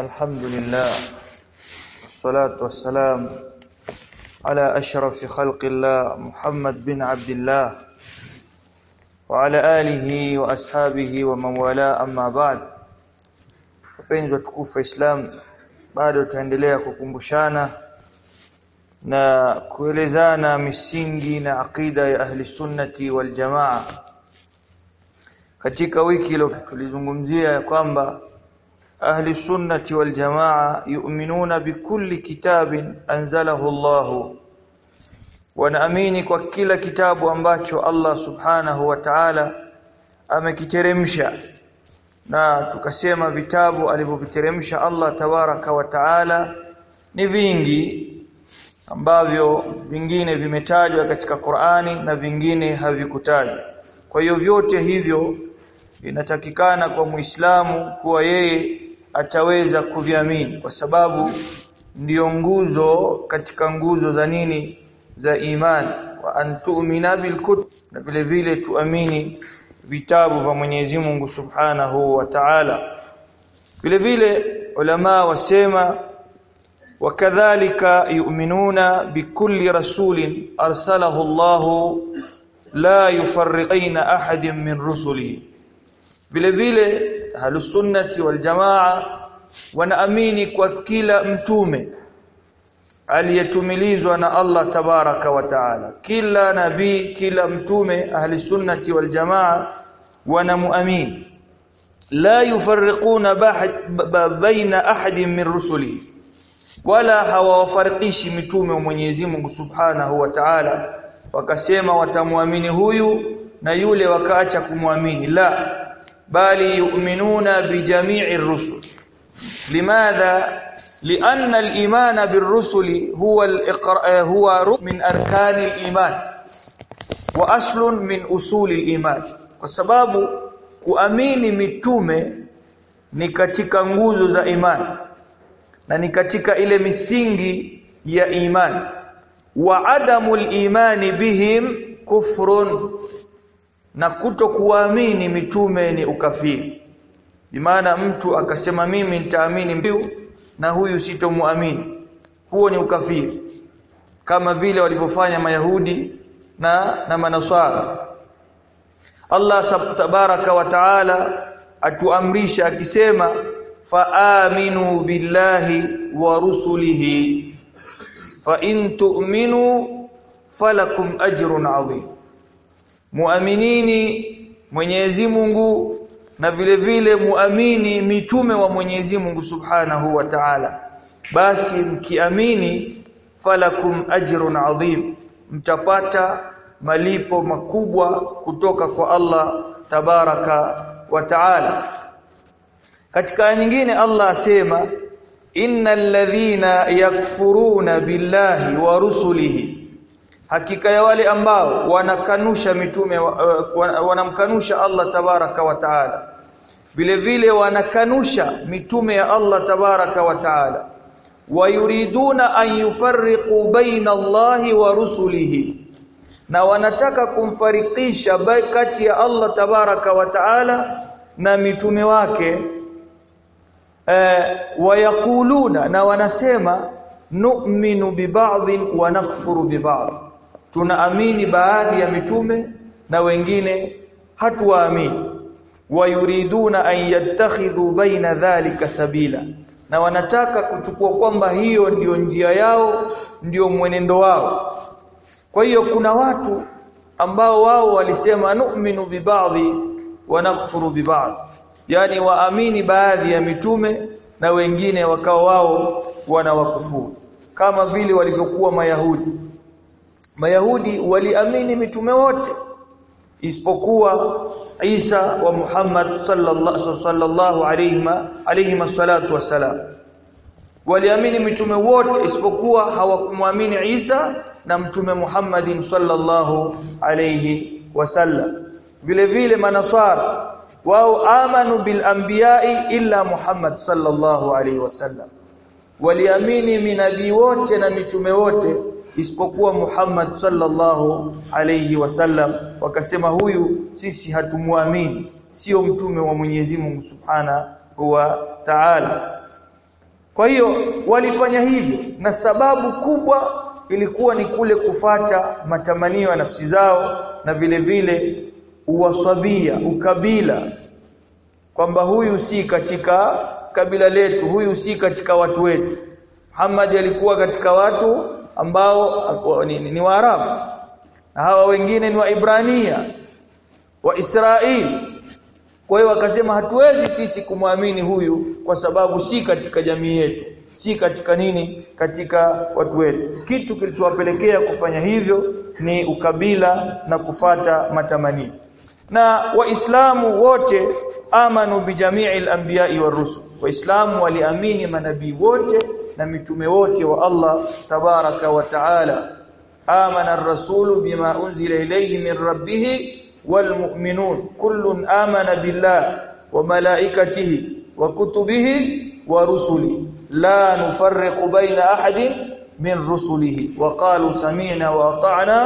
الحمد لله والصلاة والسلام على أشرف خلق الله محمد بن عبد الله وعلى آله وأصحابه ومن والاه أما بعد wapenzi watukufu wa Islam bado tutaendelea kukumbushana na kuelezana misingi na aqida ya ahli sunnati wal jamaa katika wiki ile tulizungumzia kwamba sunnati wal jamaa yu'minuna bikulli kitabin anzalahu Allah wanaamini kwa kila kitabu ambacho Allah subhanahu wa ta'ala amekiteremsha. Na tukasema vitabu alivyoviteremsha Allah tabaraka wa taala ni vingi ambavyo vingine vimetajwa katika Qur'ani na vingine havikutajwa kwa hiyo vyote hivyo inatakikana kwa Muislamu kuwa yeye ataweza kuviamini kwa sababu ndiyo nguzo katika nguzo za nini? Za imani wa antu'mina bil na vile vile tuamini vitabu vya Mwenyezi Mungu Subhanahu wa Ta'ala. Vile vile ulama wasema wakadhalika yu'minuna bikulli rasulin arsalahu Allah la yufarriqaina ahadin min rusulihi. Vile vile ahlus waljamaa wal jamaa wanaamini kwa kila mtume aliyetumilizwa na Allah tabaraka wa taala. Kila nabii kila mtume ahli sunnati wal jamaa wanamuamini. La yufarriquna baina ahadin min rusuli. Wala hawawafarikishi mitume wa Mwenyezi Mungu Subhanahu wa Ta'ala. Wakasema watamwamini huyu na yule wakaacha kumwamini la bali yu'minuna bijami'i rusul limadha لأن الإيمان بالرسل هو الإقراء هو ركن من أركان الإيمان وأصل من أصول الإيمان وسبب kuamini mitume ni katika nguzo za imani na ni katika ile misingi ya imani wa adamul imani bihim kufrun na kutokuamini mitume ni ukafiri. Bimaana mtu akasema mimi nitaamini mbiu na huyu sitomuamini huo ni ukafiri. Kama vile walivyofanya mayahudi na na manaswara. Allah tabaraka wa taala atuamrisha akisema faaminu billahi wa rusulihi. Fa in tu'minu falakum ajrun adhim muaminini Mwenyezi Mungu na vile vile muamini mitume wa Mwenyezi Mungu Subhanahu wa Ta'ala. Basi mkiamini falakum ajrun adhim mtapata malipo makubwa kutoka kwa Allah tabaraka wa Ta'ala. Katika nyingine Allah asema innal ladhina yakfuruna billahi wa rusulihi hakika ya wale ambao wanakanusha mitume wanamkanusha Allah tabaraka wa taala. Vile vile wanakanusha mitume ya Allah tabaraka wa taala. Wayuriduna an yufarriqu baina Allahi wa rusulihi. Na wanataka kumfarikisha kati ya Allah tabaraka wa taala na mitume wake. Eh, wayakuluna na wanasema nu'minu biba'dhin wa nakfuru biba'dh tunaamini baadhi ya mitume na wengine hatuwaamini. Wayuriduna an yattakhidhu baina dhalika sabila. Na wanataka kuchukua kwamba hiyo ndiyo njia yao ndiyo mwenendo wao. Kwa hiyo kuna watu ambao wao walisema nu'minu bibadhi wa nakfuru bibadhi yani waamini baadhi ya mitume na wengine wakao wao wanawakufuru kama vile walivyokuwa mayahudi Mayahudi waliamini mitume wote isipokuwa Isa wa Muhammad sallallahu sallallahu alayhi alayhi salatu wasalam waliamini mitume wote isipokuwa hawakumwamini Isa na mtume Muhammadin sallallahu alayhi wasallam vile vile manasara wao amanu bil anbiya'i illa Muhammad sallallahu alayhi wasallam waliamini minabii wote na mitume wote isipokuwa Muhammad sallallahu alayhi wasallam wakasema huyu sisi hatumuamini sio mtume wa Mwenyezi Mungu Subhana wa Ta'ala. Kwa hiyo walifanya hivyo na sababu kubwa ilikuwa ni kule kufata matamanio ya nafsi zao na vile vile uwasabia ukabila. Kwamba huyu si katika kabila letu huyu si katika watu wetu. Muhammad alikuwa katika watu ambao ni, ni, ni Waarabu na hawa wengine ni Waibrania wa Israeli kwa hiyo wakasema hatuwezi sisi kumwamini huyu kwa sababu si katika jamii yetu si katika nini katika watu wetu. Kitu kilichowapelekea kufanya hivyo ni ukabila na kufata matamanio na waislamu wote amanu bijamii al-anbiya'i wa rusul. Waislamu waliamini manabii wote na mitume wote wa Allah tabaraka wa taala amana ar-rasulu bima unzila ilayhi min rabbih والمؤمنون كل آمن بالله وملائكته وكتبه ورسله لا نفرق بين أحد من رسله وقالوا سمعنا وأطعنا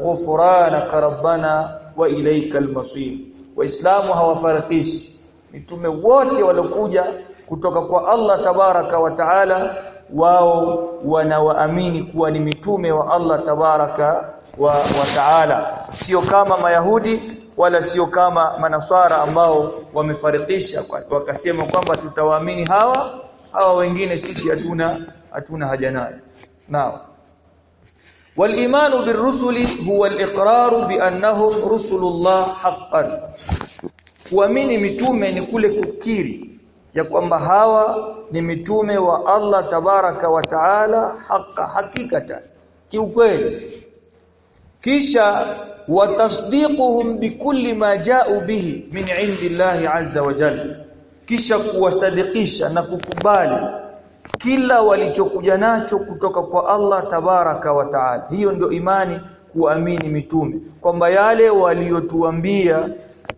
غفرانك ربنا وإليك المصير waislamu hawafarikishi mitume wote waliokuja kutoka kwa Allah tabaraka wa taala wao wanawaamini kuwa ni mitume wa Allah tabaraka wa, wa taala sio kama mayahudi wala sio kama manaswara ambao wamefarikisha wakasema kwamba tutawaamini hawa hawa wengine sisi hatuna hatuna haja nayo nao والايمان بالرسل هو الاقرار بانهم رسل الله حقا kuamini mitume ni kule kukiri ya kwamba hawa ni mitume wa Allah tabaraka wa taala haka hakikata kiukweli. Kisha watasdiquhum bikulli ma ja'u bihi min indillahi azza wa jalla kisha kuwasadikisha na kukubali kila walichokuja nacho kutoka kwa Allah tabaraka wa taala. Hiyo ndio imani kuamini mitume kwamba yale waliotuambia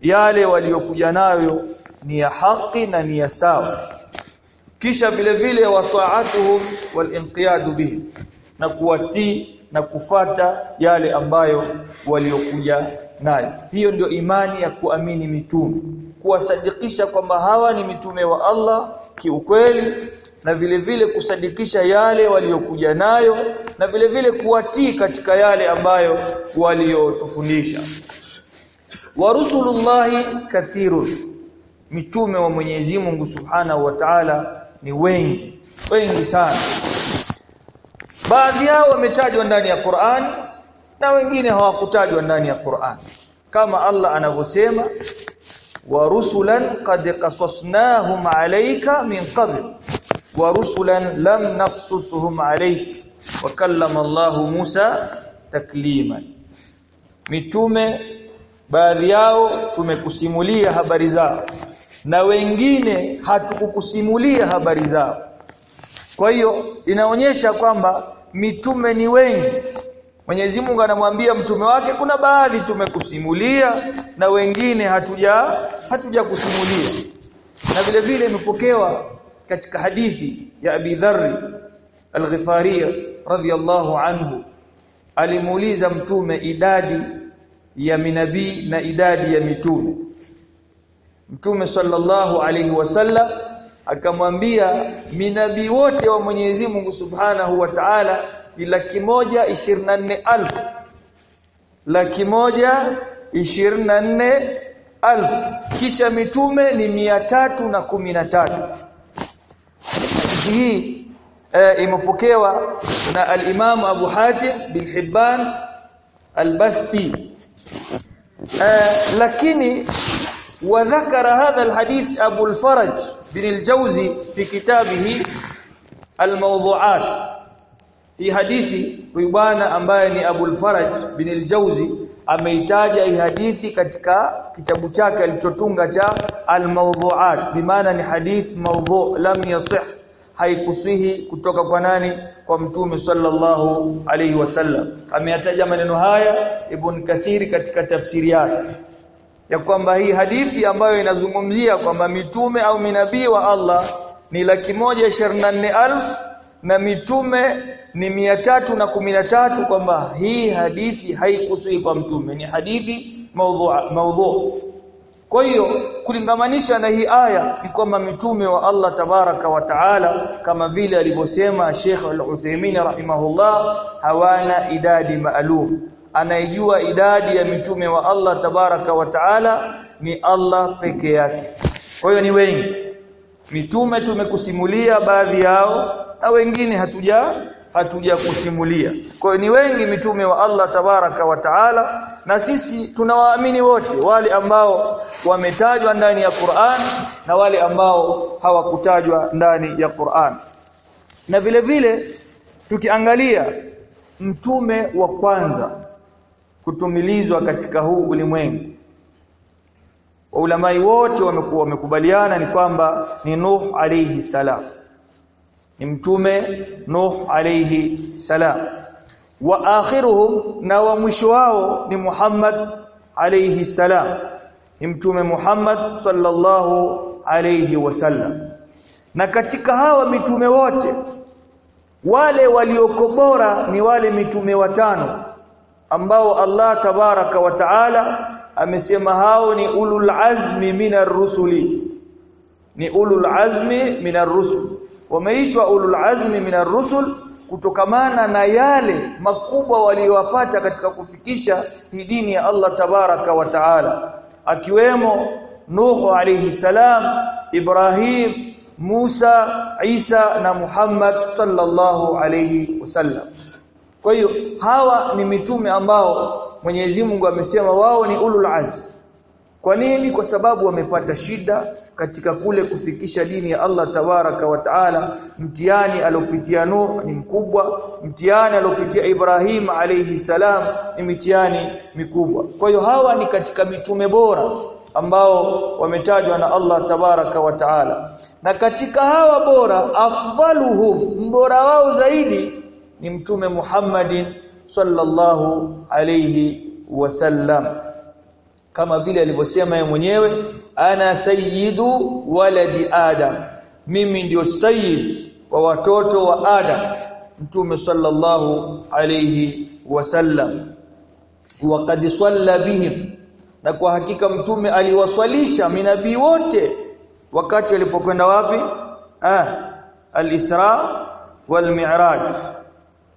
yale waliokuja nayo ni ya haki na ni ya sawa. Kisha vile vile wasaatuhum walinqiyadu bihi na kuwatii na kufata yale ambayo waliokuja nayo. Hiyo ndio imani ya kuamini mitume kuwasadikisha kwamba hawa ni mitume wa Allah kiukweli na vile vile kusadikisha yale waliokuja nayo na vile vile kuwatii katika yale ambayo waliotufundisha. Wa rusulullahi kathirun mitume wa Mwenyezi Mungu Subhanahu wa Ta'ala ni wengi wengi sana. Baadhi yao wametajwa ndani ya Qur'an na wengine hawakutajwa ndani ya Qur'an. Kama Allah anavyosema wa rusulan qad qasasnahum alayka min qabl wa rusulan lam naqsusuhum alayka wa kallama Allah Musa takliman. Mitume baadhi yao tumekusimulia habari zao na wengine hatukukusimulia habari zao. Kwa hiyo inaonyesha kwamba mitume ni wengi. Mwenyezi Mungu anamwambia mtume wake kuna baadhi tumekusimulia na wengine hatuja hatuja kusimulia. Na vile vile imepokewa katika hadithi ya Abi Dharr al-Ghifari radhiyallahu anhu. Alimuuliza mtume idadi ya minabii na idadi ya mitume Mtume sallallahu alaihi wasallam akamwambia minabi wote wa Mwenyezi Mungu Subhanahu wa Ta'ala ni laki moja ishirini na nne alfu. Laki moja ishirini na nne alfu. Kisha mitume ni mia tatu na kumi na tatu. Hii e, imepokewa na al-Imam Abu Hatim bin Hibban al-Basti. E, lakini وذكر هذا الحديث أبو الفرج بن الجوزي في كتابه الموضوعات hii hadithi huyu bwana ambaye ni Abu faraj bin al-Jauzi ameitaja hii hadithi katika kitabu chake alichotunga cha al-Mawdhu'at bimaana ni hadith mawdhu' lam yasih haikusihi kutoka kwa nani kwa mtume sallallahu alayhi wasallam ameyataja maneno haya Ibn Kathiri katika tafsiri yake ya kwamba hii hadithi ambayo inazungumzia kwamba mitume au minabii wa Allah ni laki moja alf na mitume ni mia tatu na kumi na tatu kwamba hii hadithi haikusui kwa mtume ni hadithi maudhu maudhu kwa hiyo kulingamanisha na hii aya ni kwamba mitume wa Allah tabaraka wa taala kama vile alivyosema Sheikh Al-Uthaymeen rahimahullah hawana idadi maalum anaijua idadi ya mitume wa Allah tabaraka wa taala ni Allah peke yake. Kwa hiyo ni wengi. Mitume tumekusimulia baadhi yao na wengine hatuja hatuja kusimulia. Kwa hiyo ni wengi mitume wa Allah tabaraka wa taala na sisi tunawaamini wote wale ambao wametajwa ndani ya Qur'an na wale ambao hawakutajwa ndani ya Qur'an. Na vile vile tukiangalia mtume wa kwanza kutumilizwa katika huu ulimwengu Waulamai wote wamekuwa wamekubaliana ni kwamba ni Nuh alayhi salam. Ni mtume Nuh alayhi salam. Wa akhiruhum na wa mwisho wao ni Muhammad alayhi salam. Ni mtume Muhammad sallallahu alayhi wasallam. Na katika hawa mitume wote wale walioko bora ni wale mitume watano ambao Allah tabaraka wa taala amesema hao ni ulul azmi minar rusuli. Ni ulul azmi minar rusul. Wameitwa ulul azmi minar rusul kutokamana na yale makubwa waliyowapata katika kufikisha hii dini ya Allah tabaraka wa taala akiwemo Nuhu alayhi salam Ibrahim Musa Isa na Muhammad sallallahu alayhi wasallam kwa hiyo hawa ni mitume ambao Mwenyezi Mungu amesema wao ni ulul azm. Kwa nini? Kwa sababu wamepata shida katika kule kufikisha dini ya Allah tabaraka wa taala. Mtihani aliopitia Nuh ni mkubwa, mtihani aliopitia Ibrahim alayhi salam ni mitihani mikubwa. Kwa hiyo hawa ni katika mitume bora ambao wametajwa na Allah tabaraka wa taala. Na katika hawa bora afdaluhum, mbora wao zaidi ni mtume Muhammadin sallallahu alayhi wasallam. Kama vile alivyosema yeye mwenyewe ana sayyidu waladi adam. Mimi ndio sayyid wa watoto wa adam. Mtume sallallahu alayhi wasallam. Waqad salla bihim. Na kwa hakika mtume aliwaswalisha minabii wote. Wakati alipokwenda wapi? Ah al-isra wal mi'raj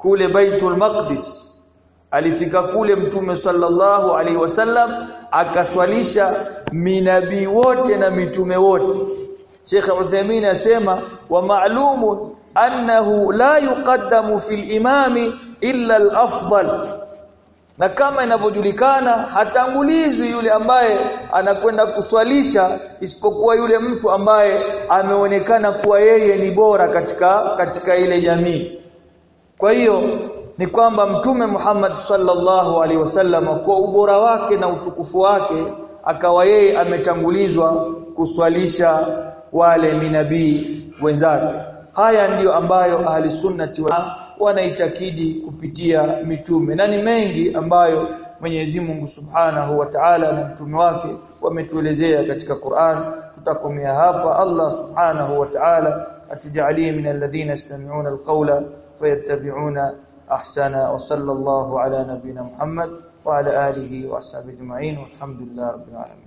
kule baitul maqdis. Alifika kule mtume sallallahu alaihi wasallam akaswalisha minabii wote na mitume wote. Sheikh Uthaymeen asema wa ma'lumun annahu la yuqaddamu fil imami illa al-afdal. Na kama inavyojulikana hatangulizwi yule ambaye anakwenda kuswalisha isipokuwa yule mtu ambaye ameonekana kuwa yeye ni bora katika katika ile jamii kwa hiyo ni kwamba mtume Muhammad sallallahu alaihi wasallam kwa ubora wake na utukufu wake akawa yeye ametangulizwa kuswalisha wale minabii wenzake. Haya ndiyo ambayo ahli sunnati wa wanaitakidi kupitia mitume na ni mengi ambayo Mwenyezi Mungu Subhanahu wa Ta'ala na mtume wake wametuelezea katika Qur'an. Tutakomea hapa. Allah Subhanahu wa Ta'ala atujalie min alladhina yastami'una alqawla فيتبعون أحسن. وصلى الله على نبينا محمد وعلى آله وصحبه أجمعين. والحمد لله رب العالمين.